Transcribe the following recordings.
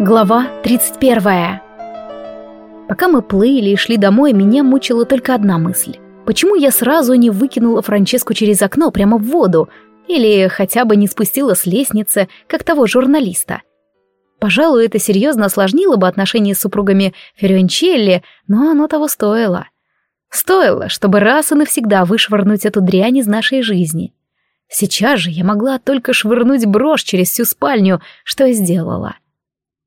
Глава 31. Пока мы плыли и шли домой, меня мучила только одна мысль. Почему я сразу не выкинула Франческу через окно прямо в воду, или хотя бы не спустила с лестницы, как того журналиста? Пожалуй, это серьезно осложнило бы отношения с супругами Ференчелли, но оно того стоило. Стоило, чтобы раз и навсегда вышвырнуть эту дрянь из нашей жизни. Сейчас же я могла только швырнуть брошь через всю спальню, что и сделала. —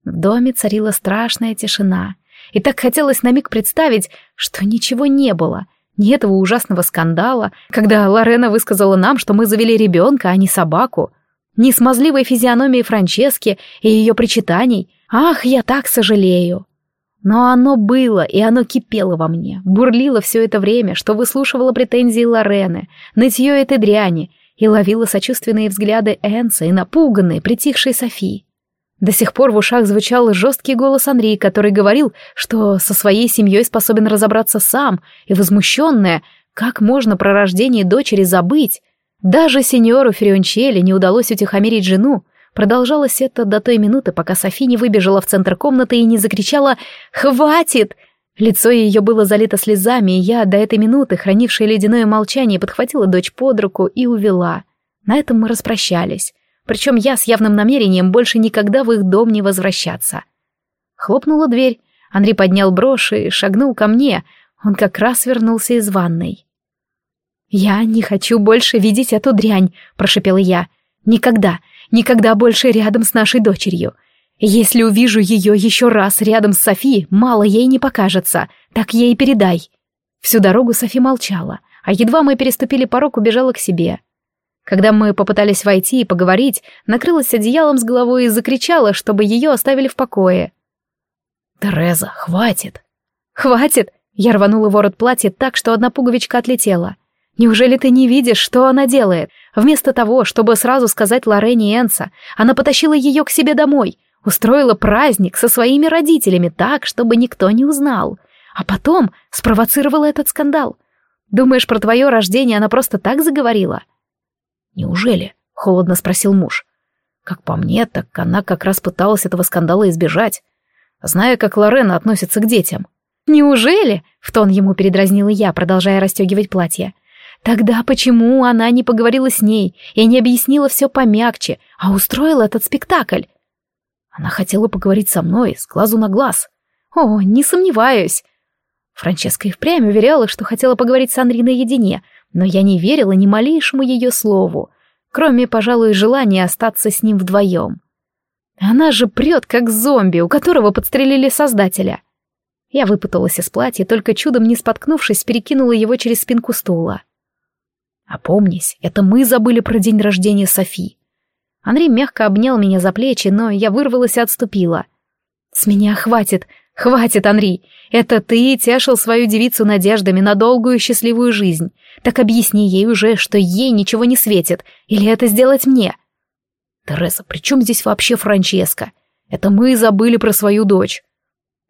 в доме царила страшная тишина, и так хотелось на миг представить, что ничего не было, ни этого ужасного скандала, когда Лорена высказала нам, что мы завели ребенка, а не собаку, ни смазливой физиономии Франчески и ее причитаний «Ах, я так сожалею!» Но оно было, и оно кипело во мне, бурлило все это время, что выслушивало претензии Лорены, нытье этой дряни, и ловило сочувственные взгляды Энса и напуганные, притихшие Софии. До сих пор в ушах звучал жесткий голос Анри, который говорил, что со своей семьей способен разобраться сам, и возмущенная, как можно про рождение дочери забыть. Даже сеньору Фериончелли не удалось утихомирить жену. Продолжалось это до той минуты, пока Софи не выбежала в центр комнаты и не закричала «Хватит!». Лицо ее было залито слезами, и я, до этой минуты, хранившая ледяное молчание, подхватила дочь под руку и увела. На этом мы распрощались. Причем я с явным намерением больше никогда в их дом не возвращаться. Хлопнула дверь. Андрей поднял брошь и шагнул ко мне. Он как раз вернулся из ванной. «Я не хочу больше видеть эту дрянь», — прошепела я. «Никогда, никогда больше рядом с нашей дочерью. Если увижу ее еще раз рядом с Софи, мало ей не покажется. Так ей передай». Всю дорогу Софи молчала, а едва мы переступили порог, убежала к себе. Когда мы попытались войти и поговорить, накрылась одеялом с головой и закричала, чтобы ее оставили в покое. «Тереза, хватит!» «Хватит!» Я рванула ворот платья так, что одна пуговичка отлетела. «Неужели ты не видишь, что она делает? Вместо того, чтобы сразу сказать Лорене Энса, она потащила ее к себе домой, устроила праздник со своими родителями так, чтобы никто не узнал, а потом спровоцировала этот скандал. Думаешь, про твое рождение она просто так заговорила?» «Неужели?» — холодно спросил муж. «Как по мне, так она как раз пыталась этого скандала избежать, зная, как Лорена относится к детям». «Неужели?» — в тон ему передразнила я, продолжая расстегивать платье. «Тогда почему она не поговорила с ней и не объяснила все помягче, а устроила этот спектакль?» Она хотела поговорить со мной, с глазу на глаз. «О, не сомневаюсь». Франческа и впрямь уверяла, что хотела поговорить с Анри наедине, но я не верила ни малейшему ее слову, кроме, пожалуй, желания остаться с ним вдвоем. Она же прет, как зомби, у которого подстрелили создателя. Я выпуталась из платья, только чудом не споткнувшись, перекинула его через спинку стула. «Опомнись, это мы забыли про день рождения Софи». Андрей мягко обнял меня за плечи, но я вырвалась и отступила. «С меня хватит, хватит, Анри. Это ты тешил свою девицу надеждами на долгую счастливую жизнь. Так объясни ей уже, что ей ничего не светит, или это сделать мне. Тереса, при чем здесь вообще Франческа? Это мы забыли про свою дочь.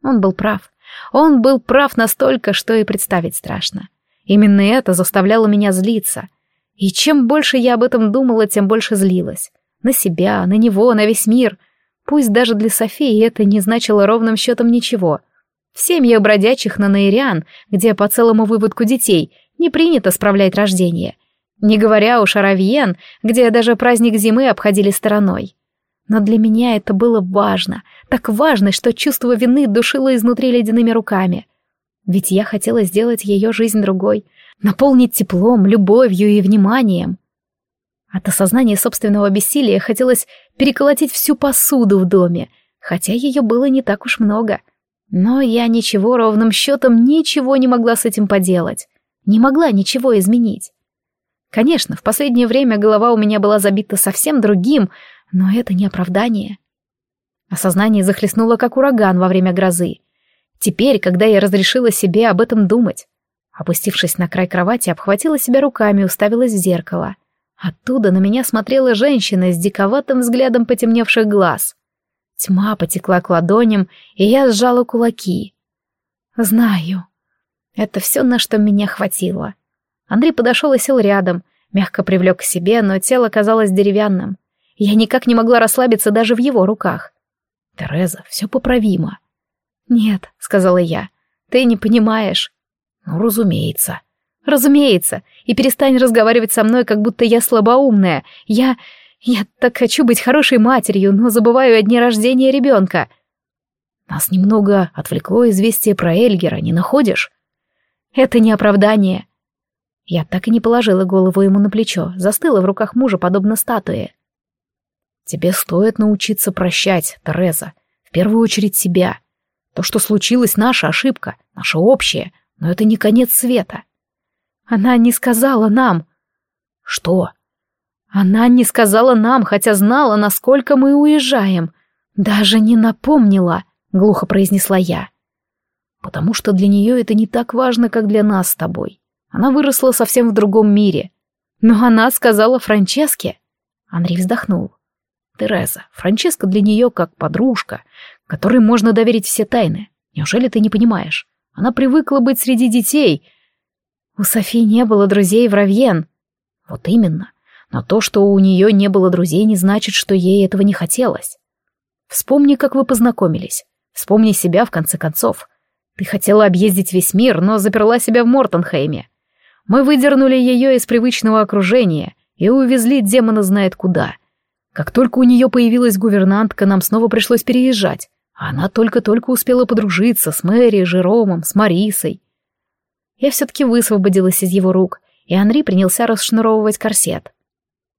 Он был прав. Он был прав настолько, что и представить страшно. Именно это заставляло меня злиться. И чем больше я об этом думала, тем больше злилась. На себя, на него, на весь мир. Пусть даже для Софии это не значило ровным счетом ничего — в семьях бродячих на Наириан, где по целому выводку детей не принято справлять рождение. Не говоря уж о Равьен, где даже праздник зимы обходили стороной. Но для меня это было важно, так важно, что чувство вины душило изнутри ледяными руками. Ведь я хотела сделать ее жизнь другой, наполнить теплом, любовью и вниманием. От осознания собственного бессилия хотелось переколотить всю посуду в доме, хотя ее было не так уж много — но я ничего ровным счетом ничего не могла с этим поделать. Не могла ничего изменить. Конечно, в последнее время голова у меня была забита совсем другим, но это не оправдание. Осознание захлестнуло как ураган во время грозы. Теперь, когда я разрешила себе об этом думать, опустившись на край кровати, обхватила себя руками, уставилась в зеркало. Оттуда на меня смотрела женщина с диковатым взглядом потемневших глаз. Тьма потекла к ладоням, и я сжала кулаки. «Знаю. Это все, на что меня хватило». Андрей подошел и сел рядом, мягко привлек к себе, но тело казалось деревянным. Я никак не могла расслабиться даже в его руках. Тереза, все поправимо. Нет, сказала я, ты не понимаешь. Ну, разумеется. Разумеется. И перестань разговаривать со мной, как будто я слабоумная. Я... Я так хочу быть хорошей матерью, но забываю о дне рождения ребенка. Нас немного отвлекло известие про Эльгера, не находишь? Это не оправдание. Я так и не положила голову ему на плечо, застыла в руках мужа, подобно статуе. Тебе стоит научиться прощать, Тереза. В первую очередь себя. То, что случилось, наша ошибка, наша общая, но это не конец света. Она не сказала нам. Что? Она не сказала нам, хотя знала, насколько мы уезжаем. Даже не напомнила, глухо произнесла я. Потому что для нее это не так важно, как для нас с тобой. Она выросла совсем в другом мире. Но она сказала Франческе. Андрей вздохнул. Тереза, Франческа для нее как подружка, которой можно доверить все тайны. Неужели ты не понимаешь? Она привыкла быть среди детей. У Софи не было друзей в Равьен. Вот именно. Но то, что у нее не было друзей, не значит, что ей этого не хотелось. Вспомни, как вы познакомились. Вспомни себя, в конце концов. Ты хотела объездить весь мир, но заперла себя в Мортенхейме. Мы выдернули ее из привычного окружения и увезли демона знает куда. Как только у нее появилась гувернантка, нам снова пришлось переезжать. А она только-только успела подружиться с Мэри, Жеромом, с Марисой. Я все-таки высвободилась из его рук, и Анри принялся расшнуровывать корсет.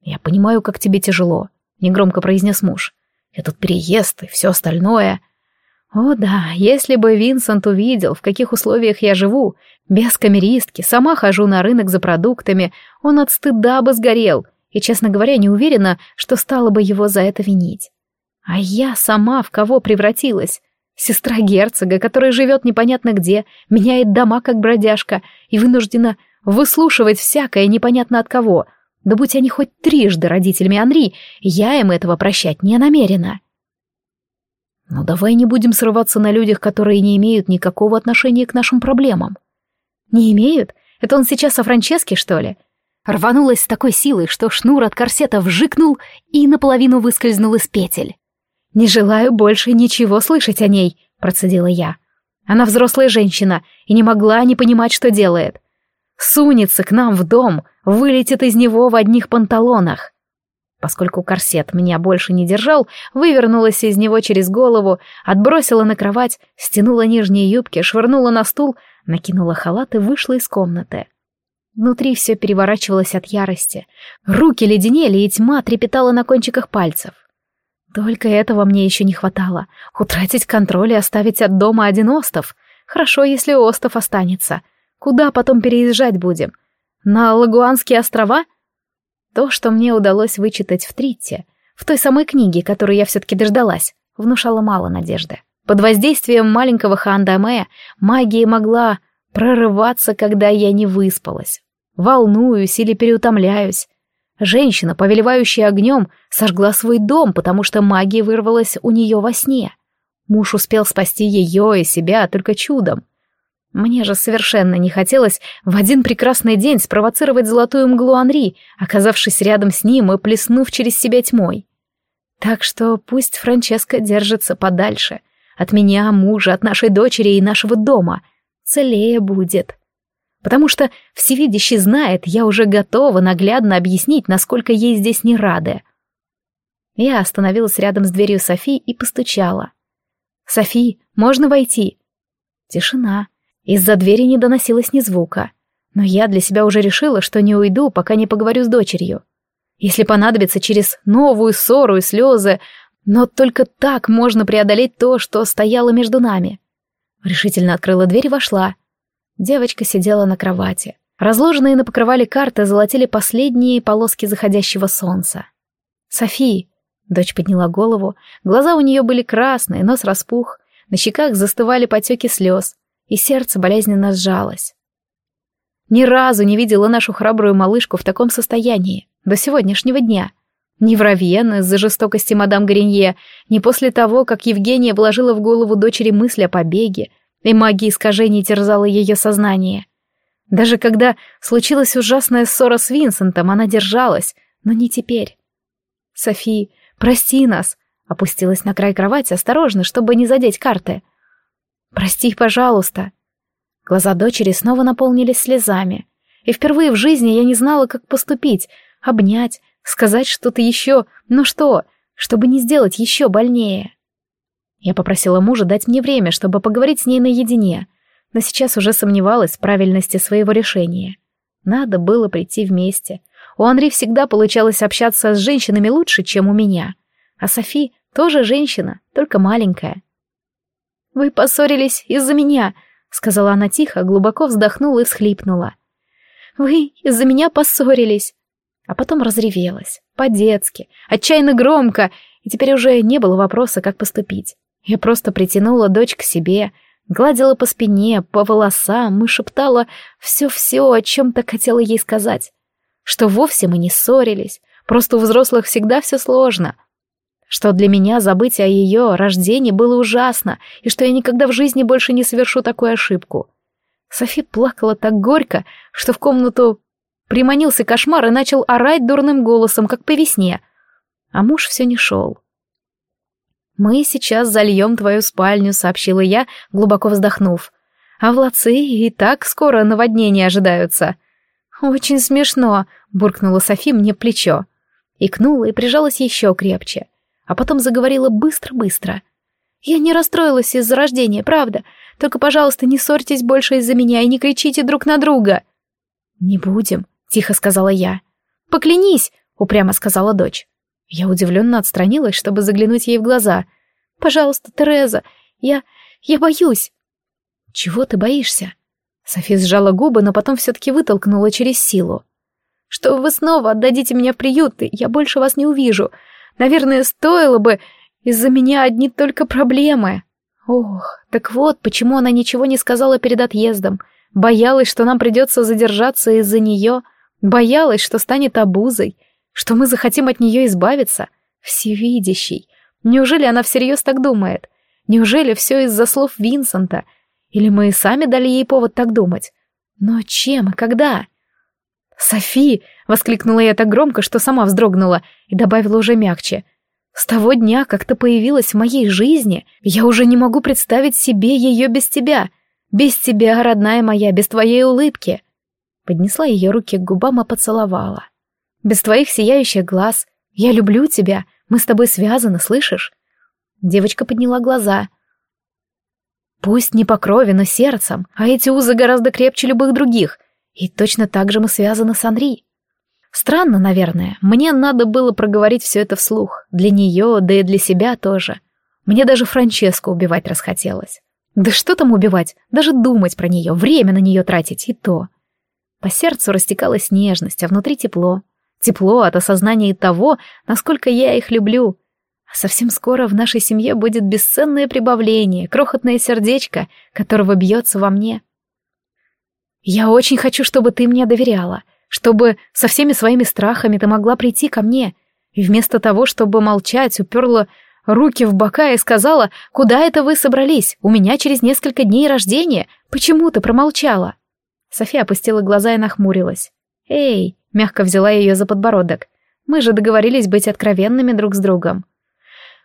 «Я понимаю, как тебе тяжело», — негромко произнес муж. «Этот переезд и все остальное...» О да, если бы Винсент увидел, в каких условиях я живу, без камеристки, сама хожу на рынок за продуктами, он от стыда бы сгорел, и, честно говоря, не уверена, что стала бы его за это винить. А я сама в кого превратилась? Сестра герцога, которая живет непонятно где, меняет дома как бродяжка и вынуждена выслушивать всякое непонятно от кого, да будь они хоть трижды родителями Анри, я им этого прощать не намерена. Но давай не будем срываться на людях, которые не имеют никакого отношения к нашим проблемам. Не имеют? Это он сейчас о Франческе, что ли? Рванулась с такой силой, что шнур от корсета вжикнул и наполовину выскользнул из петель. «Не желаю больше ничего слышать о ней», — процедила я. «Она взрослая женщина и не могла не понимать, что делает. Сунется к нам в дом, вылетит из него в одних панталонах. Поскольку корсет меня больше не держал, вывернулась из него через голову, отбросила на кровать, стянула нижние юбки, швырнула на стул, накинула халат и вышла из комнаты. Внутри все переворачивалось от ярости. Руки леденели, и тьма трепетала на кончиках пальцев. Только этого мне еще не хватало. Утратить контроль и оставить от дома один остов. Хорошо, если остов останется. Куда потом переезжать будем? На Лагуанские острова? То, что мне удалось вычитать в Тритте, в той самой книге, которую я все-таки дождалась, внушало мало надежды. Под воздействием маленького Хаандаме магия могла прорываться, когда я не выспалась. Волнуюсь или переутомляюсь. Женщина, повелевающая огнем, сожгла свой дом, потому что магия вырвалась у нее во сне. Муж успел спасти ее и себя только чудом. Мне же совершенно не хотелось в один прекрасный день спровоцировать золотую мглу Анри, оказавшись рядом с ним и плеснув через себя тьмой. Так что пусть Франческа держится подальше. От меня, мужа, от нашей дочери и нашего дома. Целее будет. Потому что всевидящий знает, я уже готова наглядно объяснить, насколько ей здесь не рады. Я остановилась рядом с дверью Софи и постучала. «Софи, можно войти?» Тишина. Из-за двери не доносилось ни звука. Но я для себя уже решила, что не уйду, пока не поговорю с дочерью. Если понадобится через новую ссору и слезы, но только так можно преодолеть то, что стояло между нами. Решительно открыла дверь и вошла. Девочка сидела на кровати. Разложенные на покрывале карты золотили последние полоски заходящего солнца. «Софи!» — дочь подняла голову. Глаза у нее были красные, нос распух. На щеках застывали потеки слез и сердце болезненно сжалось. Ни разу не видела нашу храбрую малышку в таком состоянии, до сегодняшнего дня. Ни в Равьен из-за жестокости мадам Гринье, ни после того, как Евгения вложила в голову дочери мысль о побеге, и магия искажений терзала ее сознание. Даже когда случилась ужасная ссора с Винсентом, она держалась, но не теперь. «Софи, прости нас!» Опустилась на край кровати осторожно, чтобы не задеть карты. «Прости, пожалуйста». Глаза дочери снова наполнились слезами. И впервые в жизни я не знала, как поступить. Обнять, сказать что-то еще. Но что, чтобы не сделать еще больнее. Я попросила мужа дать мне время, чтобы поговорить с ней наедине, но сейчас уже сомневалась в правильности своего решения. Надо было прийти вместе. У Анри всегда получалось общаться с женщинами лучше, чем у меня. А Софи тоже женщина, только маленькая. «Вы поссорились из-за меня», — сказала она тихо, глубоко вздохнула и всхлипнула. «Вы из-за меня поссорились». А потом разревелась, по-детски, отчаянно громко, и теперь уже не было вопроса, как поступить. Я просто притянула дочь к себе, гладила по спине, по волосам и шептала все-все, о чем так хотела ей сказать. Что вовсе мы не ссорились, просто у взрослых всегда все сложно. Что для меня забыть о ее рождении было ужасно, и что я никогда в жизни больше не совершу такую ошибку. Софи плакала так горько, что в комнату приманился кошмар и начал орать дурным голосом, как по весне. А муж все не шел. «Мы сейчас зальем твою спальню», — сообщила я, глубоко вздохнув. «А в Лацы и так скоро наводнения ожидаются». «Очень смешно», — буркнула Софи мне плечо. Икнула и прижалась еще крепче. А потом заговорила быстро-быстро. «Я не расстроилась из-за рождения, правда. Только, пожалуйста, не ссорьтесь больше из-за меня и не кричите друг на друга». «Не будем», — тихо сказала я. «Поклянись», — упрямо сказала дочь. Я удивленно отстранилась, чтобы заглянуть ей в глаза. «Пожалуйста, Тереза, я... я боюсь». «Чего ты боишься?» Софи сжала губы, но потом все-таки вытолкнула через силу. «Что вы снова отдадите меня в приют, и я больше вас не увижу. Наверное, стоило бы. Из-за меня одни только проблемы». Ох, так вот, почему она ничего не сказала перед отъездом. Боялась, что нам придется задержаться из-за нее. Боялась, что станет обузой что мы захотим от нее избавиться? Всевидящий. Неужели она всерьез так думает? Неужели все из-за слов Винсента? Или мы сами дали ей повод так думать? Но чем и когда? «Софи!» — воскликнула я так громко, что сама вздрогнула и добавила уже мягче. «С того дня, как ты появилась в моей жизни, я уже не могу представить себе ее без тебя. Без тебя, родная моя, без твоей улыбки». Поднесла ее руки к губам и поцеловала без твоих сияющих глаз. Я люблю тебя, мы с тобой связаны, слышишь?» Девочка подняла глаза. «Пусть не по крови, но сердцем, а эти узы гораздо крепче любых других, и точно так же мы связаны с Анри». Странно, наверное, мне надо было проговорить все это вслух, для нее, да и для себя тоже. Мне даже Франческу убивать расхотелось. Да что там убивать, даже думать про нее, время на нее тратить, и то. По сердцу растекалась нежность, а внутри тепло. Тепло от осознания того, насколько я их люблю. А совсем скоро в нашей семье будет бесценное прибавление, крохотное сердечко, которого бьется во мне. Я очень хочу, чтобы ты мне доверяла, чтобы со всеми своими страхами ты могла прийти ко мне, и вместо того, чтобы молчать, уперла руки в бока и сказала, «Куда это вы собрались? У меня через несколько дней рождения. Почему ты промолчала?» София опустила глаза и нахмурилась. «Эй, Мягко взяла ее за подбородок. Мы же договорились быть откровенными друг с другом.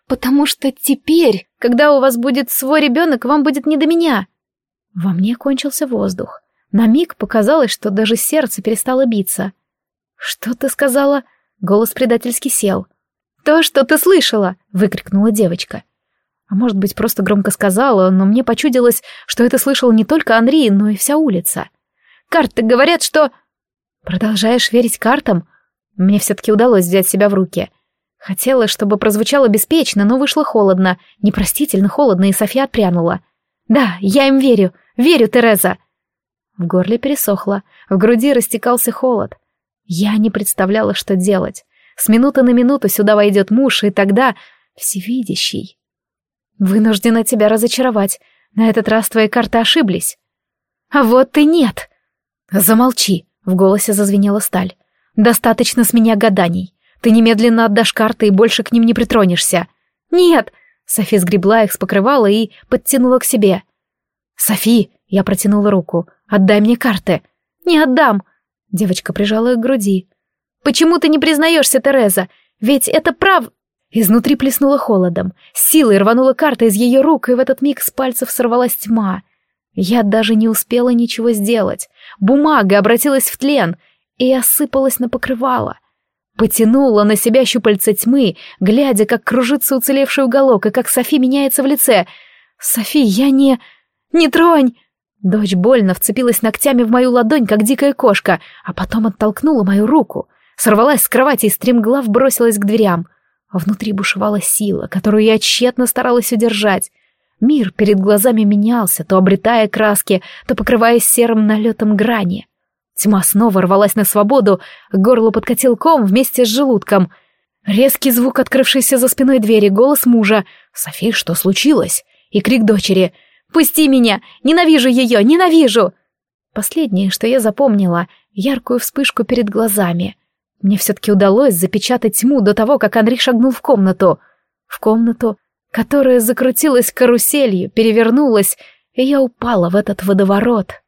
«Потому что теперь, когда у вас будет свой ребенок, вам будет не до меня». Во мне кончился воздух. На миг показалось, что даже сердце перестало биться. «Что ты сказала?» Голос предательски сел. «То, что ты слышала!» — выкрикнула девочка. А может быть, просто громко сказала, но мне почудилось, что это слышал не только Анри, но и вся улица. «Карты говорят, что...» Продолжаешь верить картам? Мне все-таки удалось взять себя в руки. Хотела, чтобы прозвучало беспечно, но вышло холодно, непростительно холодно, и София отпрянула. «Да, я им верю, верю, Тереза!» В горле пересохло, в груди растекался холод. Я не представляла, что делать. С минуты на минуту сюда войдет муж, и тогда... Всевидящий. Вынуждена тебя разочаровать. На этот раз твои карты ошиблись. А вот и нет. Замолчи. В голосе зазвенела сталь. «Достаточно с меня гаданий. Ты немедленно отдашь карты и больше к ним не притронешься». «Нет!» Софи сгребла их с покрывала и подтянула к себе. «Софи!» — я протянула руку. «Отдай мне карты!» «Не отдам!» Девочка прижала их к груди. «Почему ты не признаешься, Тереза? Ведь это прав...» Изнутри плеснуло холодом, силой рванула карта из ее рук, и в этот миг с пальцев сорвалась тьма. Я даже не успела ничего сделать. Бумага обратилась в тлен и осыпалась на покрывало. Потянула на себя щупальца тьмы, глядя, как кружится уцелевший уголок, и как Софи меняется в лице. «Софи, я не... не тронь!» Дочь больно вцепилась ногтями в мою ладонь, как дикая кошка, а потом оттолкнула мою руку, сорвалась с кровати и стремглав бросилась к дверям. Внутри бушевала сила, которую я тщетно старалась удержать. Мир перед глазами менялся, то обретая краски, то покрываясь серым налетом грани. Тьма снова рвалась на свободу, к горлу подкатил ком вместе с желудком. Резкий звук открывшейся за спиной двери, голос мужа. «Софи, что случилось?» И крик дочери — Пусти меня! Ненавижу ее! Ненавижу!» Последнее, что я запомнила, яркую вспышку перед глазами. Мне все-таки удалось запечатать тьму до того, как Андрей шагнул в комнату. В комнату, которая закрутилась каруселью, перевернулась, и я упала в этот водоворот.